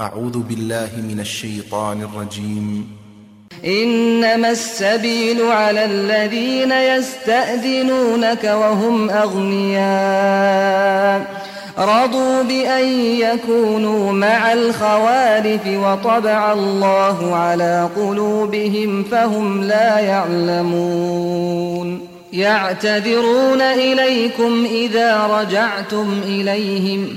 أعوذ بالله من الشيطان الرجيم. إنما السبيل على الذين يستأذنونك وهم أغنياء. رضوا بأن يكونوا مع الخوالف وطبع الله على قلوبهم فهم لا يعلمون. يعتذرون إليكم إذا رجعتم إليهم.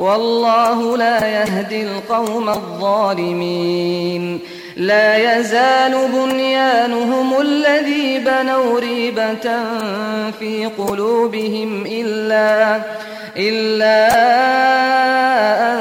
والله لا يهدي القوم الظالمين. لا يزال بنيانهم الذي بنوا ريبة في قلوبهم إلا إلا أن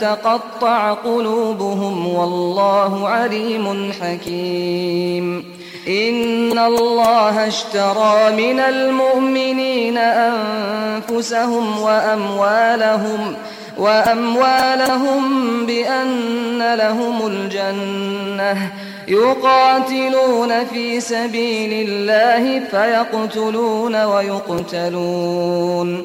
تقطع قلوبهم. والله عليم حكيم. إن الله اشترى من المؤمنين أنفسهم وأموالهم وأموالهم بأن لهم الجنة. يقاتلون في سبيل الله فيقتلون ويقتلون.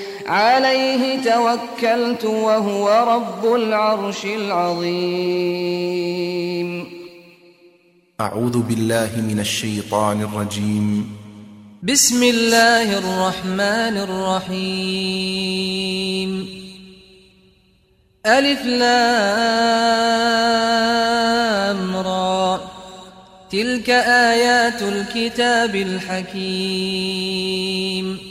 عليه توكلت وهو رب العرش العظيم. أعوذ بالله من الشيطان الرجيم. بسم الله الرحمن الرحيم. ألف لام را. تلك آيات الكتاب الحكيم.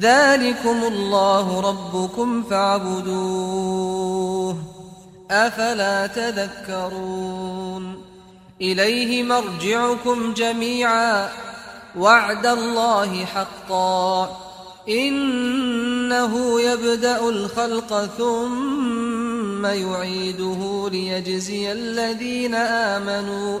ذلكم الله ربكم فاعبدوه. أفلا تذكرون؟ إليه مرجعكم جميعا. وعد الله حقا. إنه يبدأ الخلق ثم يعيده ليجزي الذين آمنوا.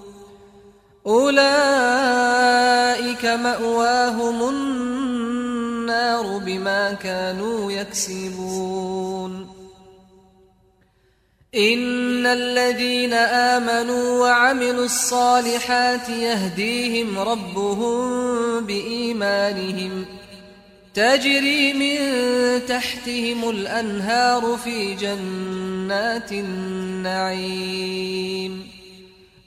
أولئك مأواهم النار بما كانوا يكسبون. إن الذين آمنوا وعملوا الصالحات يهديهم ربهم بإيمانهم. تجري من تحتهم الأنهار في جنات النعيم.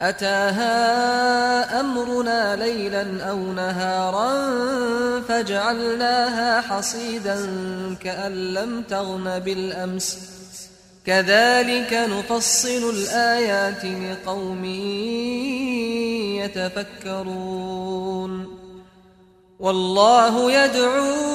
أتاها أمرنا ليلا أو نهارا فجعلناها حصيدا كأن لم تغن بالأمس. كذلك نفصل الآيات لقوم يتفكرون. والله يدعو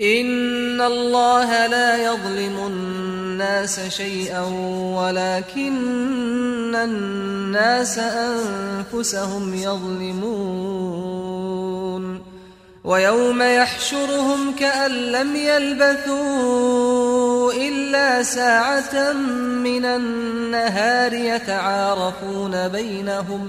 إن الله لا يظلم الناس شيئا ولكن الناس أنفسهم يظلمون ويوم يحشرهم كأن لم يلبثوا إلا ساعة من النهار يتعارفون بينهم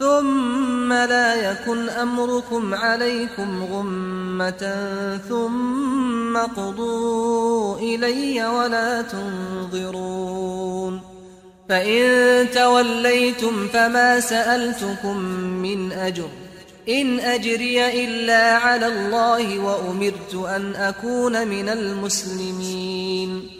ثم لا يكن أمركم عليكم غمة ثم قضوا إلي ولا تنظرون فإن توليتم فما سألتكم من أجر إن أجري إلا على الله وأمرت أن أكون من المسلمين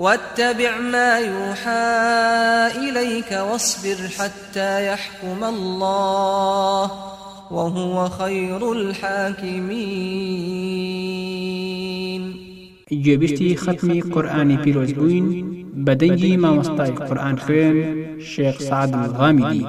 واتبع ما يوحى إليك واصبر حتى يحكم الله وهو خير الحاكمين. گوێبیستی ختمی قورآانی پیرۆز بووین دەنگی مامۆستای قورآان خوێن شێخ سعد الغامیدی.